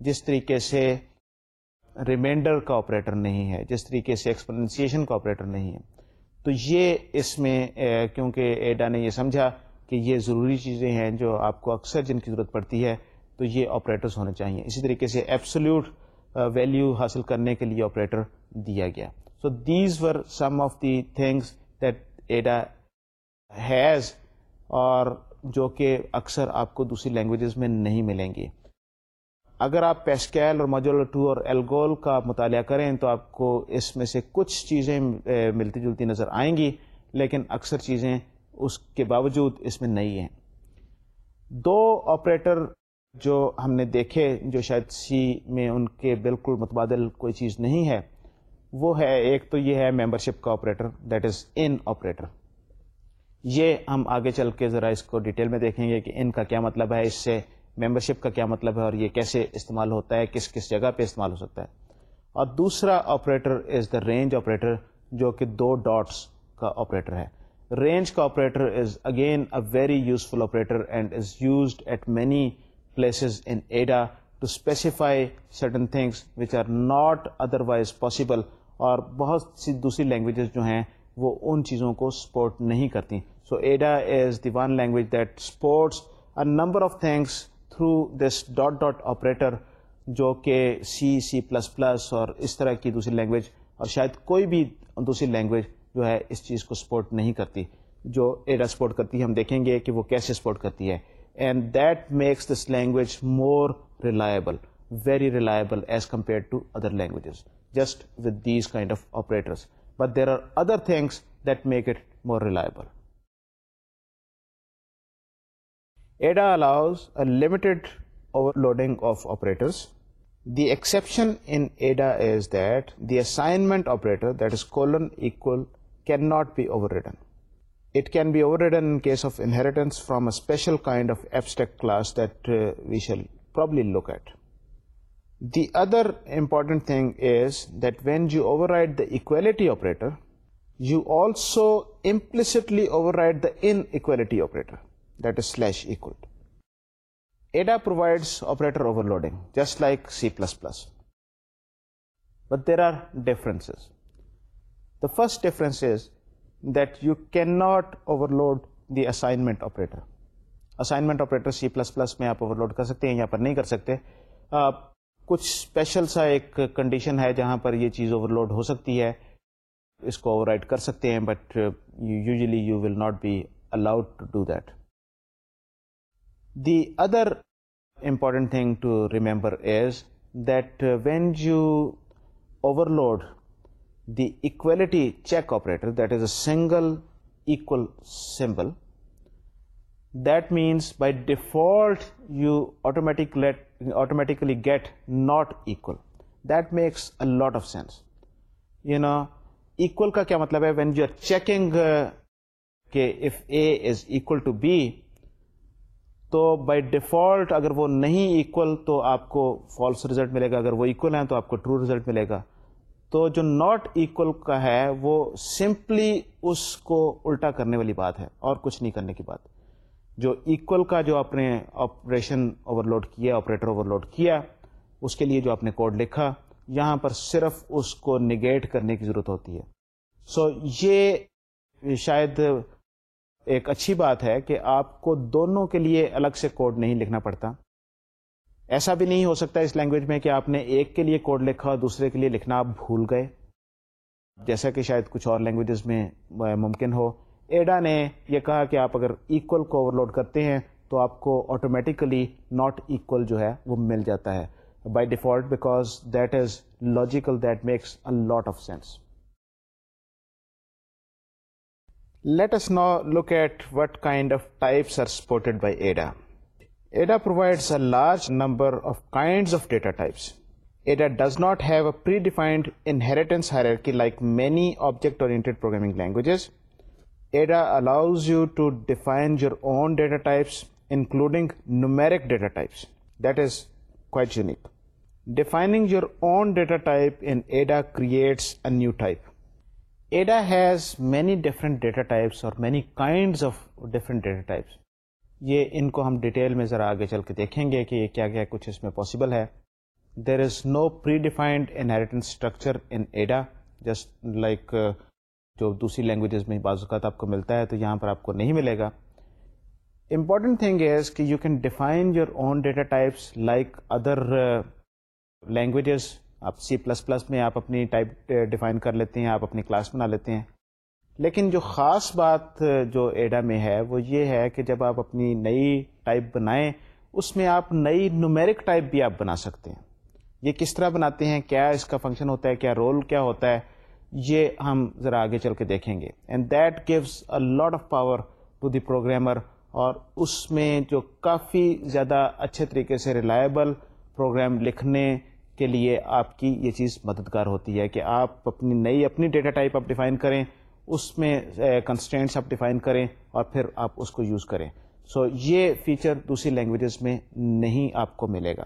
A: جس طریقے سے ریمائنڈر کا آپریٹر نہیں ہے جس طریقے سے ایکسپننسیشن کا آپریٹر نہیں ہے تو یہ اس میں کیونکہ ایڈا نے یہ سمجھا کہ یہ ضروری چیزیں ہیں جو آپ کو اکثر جن کی ضرورت پڑتی ہے تو یہ آپریٹرس ہونے چاہیے اسی طریقے سے ایپسلیوٹ ویلیو حاصل کرنے کے لیے آپریٹر دیا گیا these were some of the things that Ada has اور جو کہ اکثر آپ کو دوسری لینگویجز میں نہیں ملیں گی اگر آپ پیسکیل اور مجول اور الگول کا مطالعہ کریں تو آپ کو اس میں سے کچھ چیزیں ملتی جلتی نظر آئیں گی لیکن اکثر چیزیں اس کے باوجود اس میں نہیں ہیں دو آپریٹر جو ہم نے دیکھے جو شاید سی میں ان کے بالکل متبادل کوئی چیز نہیں ہے وہ ہے ایک تو یہ ہے ممبر شپ کا operator that is in operator یہ ہم آگے چل کے ذرا اس کو ڈیٹیل میں دیکھیں گے کہ ان کا کیا مطلب ہے اس سے ممبر شپ کا کیا مطلب ہے اور یہ کیسے استعمال ہوتا ہے کس کس جگہ پہ استعمال ہو سکتا ہے اور دوسرا operator is the range operator جو کہ دو ڈاٹس کا آپریٹر ہے رینج کا operator is again a very useful operator and is used at many places in Ada to specify certain things which are not otherwise possible اور بہت سی دوسری لینگویجز جو ہیں وہ ان چیزوں کو سپورٹ نہیں کرتی so Ada is the one language that supports a number of things through this dot dot operator جو کہ سی سی پلس پلس اور اس طرح کی دوسری لینگویج اور شاید کوئی بھی دوسری لینگویج جو ہے اس چیز کو سپورٹ نہیں کرتی جو ایڈا سپورٹ کرتی ہے ہم دیکھیں گے کہ وہ کیسے سپورٹ کرتی ہے and that makes this language more reliable very reliable as compare to other languages just with these kind of operator but there are other تھنگسمنٹر this colon can not be overridden it can be overridden from special kind of ایپسٹیکس we shall probably locate the other important thing is that when you override the equality operator you also implicitly override the inequality operator دلش اکوٹ Ada provides operator overloading just like C plus plus but there are difference the first difference is that you can not overload the assignment operator assignment operator C plus plus میں آپ over load کر سکتے ہیں یہاں پر نہیں کر سکتے آپ کچھ اسپیشل سا ایک کنڈیشن ہے جہاں پر یہ چیز اوور لوڈ ہو سکتی ہے اس کو اوور کر سکتے ہیں but usually you will not be allowed to do that the other important thing to remember is that when you overload the equality check operator that is a single equal symbol that means by default you automatic let automatically get not equal that makes a lot of sense you know equal کا کیا مطلب ہے when you are checking کہ if a is equal to B تو by default اگر وہ نہیں equal تو آپ کو فالس رزلٹ ملے گا اگر وہ ایکول ہیں تو آپ کو ٹرو رزلٹ ملے گا تو جو ناٹ ایکول کا ہے وہ سمپلی اس کو الٹا کرنے والی بات ہے اور کچھ نہیں کرنے کی بات جو ایکول کا جو آپ نے آپریشن اوور لوڈ کیا آپریٹر اوور لوڈ کیا اس کے لیے جو آپ نے کوڈ لکھا یہاں پر صرف اس کو نگیٹ کرنے کی ضرورت ہوتی ہے سو so, یہ شاید ایک اچھی بات ہے کہ آپ کو دونوں کے لیے الگ سے کوڈ نہیں لکھنا پڑتا ایسا بھی نہیں ہو سکتا اس لینگویج میں کہ آپ نے ایک کے لیے کوڈ لکھا اور دوسرے کے لیے لکھنا آپ بھول گئے جیسا کہ شاید کچھ اور لینگویجز میں ممکن ہو ایڈا نے یہ کہا کہ آپ اگر ایکول کو اوور لوڈ کرتے ہیں تو آپ کو آٹومیٹیکلی ناٹ ایکول جو ہے وہ مل جاتا ہے by default because that is logical that makes a lot of sense let's now look at what kind of types are supported by Ada Ada provides a large number of kind of data types Ada does not have a predefined inheritance instance like many object programming languages Ada allows you to define your own data types including numeric data types that is quite unique Defining your own data type in Ada creates a new type Ada has many different data types اور many kinds of different data types یہ ان کو ہم detail میں ذرا آگے چل کے دیکھیں گے کہ یہ کیا کیا کچھ اس میں پاسبل ہے there is no predefined inheritance structure in Ada just like جو دوسری لینگویجز میں بعض اوقات آپ کو ملتا ہے تو یہاں پر آپ کو نہیں ملے گا امپورٹنٹ تھنگ از کہ you can define your own data types like other languages آپ سی پلس پلس میں آپ اپنی ٹائپ ڈیفائن uh, کر لیتے ہیں آپ اپنی کلاس بنا لیتے ہیں لیکن جو خاص بات uh, جو ایڈا میں ہے وہ یہ ہے کہ جب آپ اپنی نئی ٹائپ بنائیں اس میں آپ نئی نومیرک ٹائپ بھی آپ بنا سکتے ہیں یہ کس طرح بناتے ہیں کیا اس کا فنکشن ہوتا ہے کیا رول کیا ہوتا ہے یہ ہم ذرا آگے چل کے دیکھیں گے and that gives a lot of power to the programmer اور اس میں جو کافی زیادہ اچھے طریقے سے ریلائبل پروگرام لکھنے کے لیے آپ کی یہ چیز مددگار ہوتی ہے کہ آپ اپنی نئی اپنی ڈیٹا ٹائپ آپ ڈیفائن کریں اس میں کنسٹینٹس eh, آپ ڈیفائن کریں اور پھر آپ اس کو یوز کریں سو so, یہ فیچر دوسری لینگویجز میں نہیں آپ کو ملے گا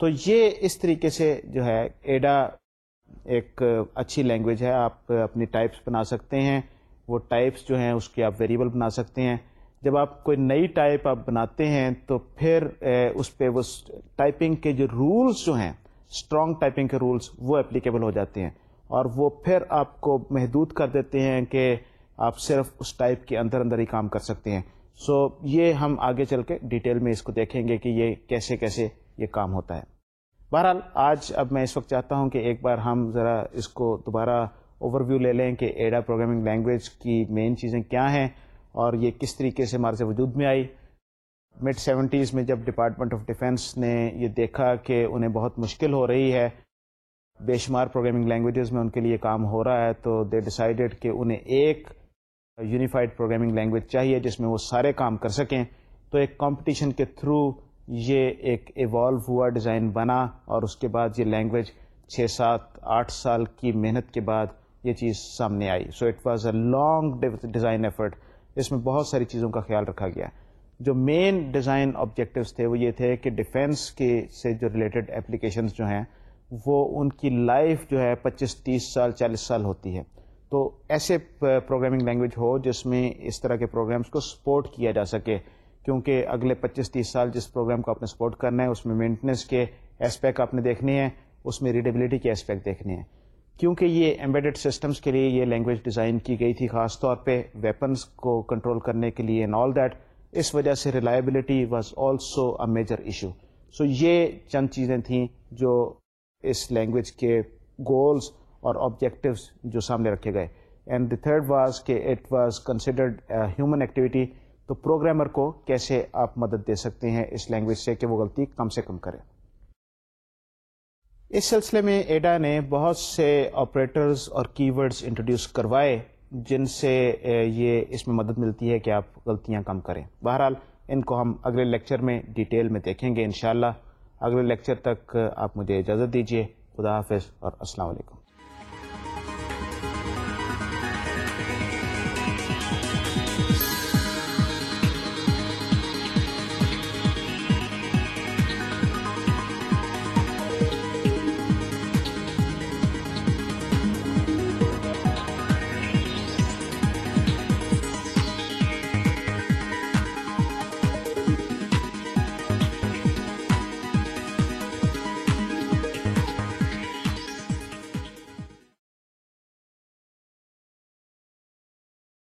A: تو یہ اس طریقے سے جو ہے ایڈا ایک اچھی لینگویج ہے آپ اپنی ٹائپس بنا سکتے ہیں وہ ٹائپس جو ہیں اس کی آپ ویریبل بنا سکتے ہیں جب آپ کوئی نئی ٹائپ آپ بناتے ہیں تو پھر اس پہ وہ ٹائپنگ کے جو رولز جو ہیں اسٹرانگ ٹائپنگ کے رولز وہ اپلیکیبل ہو جاتے ہیں اور وہ پھر آپ کو محدود کر دیتے ہیں کہ آپ صرف اس ٹائپ کے اندر اندر ہی کام کر سکتے ہیں سو so, یہ ہم آگے چل کے ڈیٹیل میں اس کو دیکھیں گے کہ یہ کیسے کیسے یہ کام ہوتا ہے بہرحال آج اب میں اس وقت چاہتا ہوں کہ ایک بار ہم ذرا اس کو دوبارہ اوور ویو لے لیں کہ ایڈا پروگرامنگ لینگویج کی مین چیزیں کیا ہیں اور یہ کس طریقے سے ہمارے سے وجود میں آئی مڈ سیونٹیز میں جب ڈپارٹمنٹ آف ڈیفینس نے یہ دیکھا کہ انہیں بہت مشکل ہو رہی ہے بے شمار پروگرامنگ لینگویجز میں ان کے لیے کام ہو رہا ہے تو دے ڈیسائڈیڈ کہ انہیں ایک یونیفائڈ پروگرامنگ لینگویج چاہیے جس میں وہ سارے کام کر سکیں تو ایک کمپٹیشن کے تھرو یہ ایک ایوالو ہوا ڈیزائن بنا اور اس کے بعد یہ لینگویج چھ سات آٹھ سال کی محنت کے بعد یہ چیز سامنے آئی so it was a long design effort اس میں بہت ساری چیزوں کا خیال رکھا گیا جو مین ڈیزائن آبجیکٹیوس تھے وہ یہ تھے کہ ڈیفینس کے سے جو ریلیٹڈ اپلیکیشنز جو ہیں وہ ان کی لائف جو ہے پچیس تیس سال چالیس سال ہوتی ہے تو ایسے پروگرامنگ لینگویج ہو جس میں اس طرح کے پروگرامز کو سپورٹ کیا جا سکے کیونکہ اگلے پچیس تیس سال جس پروگرام کو آپ نے سپورٹ کرنا ہے اس میں مینٹننس کے اسپیکٹ آپ نے دیکھنے ہیں اس میں ریڈیبلٹی کے اسپیکٹ دیکھنے ہیں کیونکہ یہ ایمبیڈڈ سسٹمس کے لیے یہ لینگویج ڈیزائن کی گئی تھی خاص طور پہ ویپنس کو کنٹرول کرنے کے لیے ان آل دیٹ اس وجہ سے reliability was also a major issue so یہ چند چیزیں تھیں جو اس لینگویج کے گولز اور آبجیکٹیوز جو سامنے رکھے گئے اینڈ دی تھرڈ واز کہ it was considered human activity تو پروگرامر کو کیسے آپ مدد دے سکتے ہیں اس لینگویج سے کہ وہ غلطی کم سے کم کرے اس سلسلے میں ایڈا نے بہت سے آپریٹرز اور کی ورڈز انٹروڈیوس کروائے جن سے یہ اس میں مدد ملتی ہے کہ آپ غلطیاں کم کریں بہرحال ان کو ہم اگلے لیکچر میں ڈیٹیل میں دیکھیں گے انشاءاللہ اگلے لیکچر تک آپ مجھے اجازت دیجیے خدا حافظ اور السلام علیکم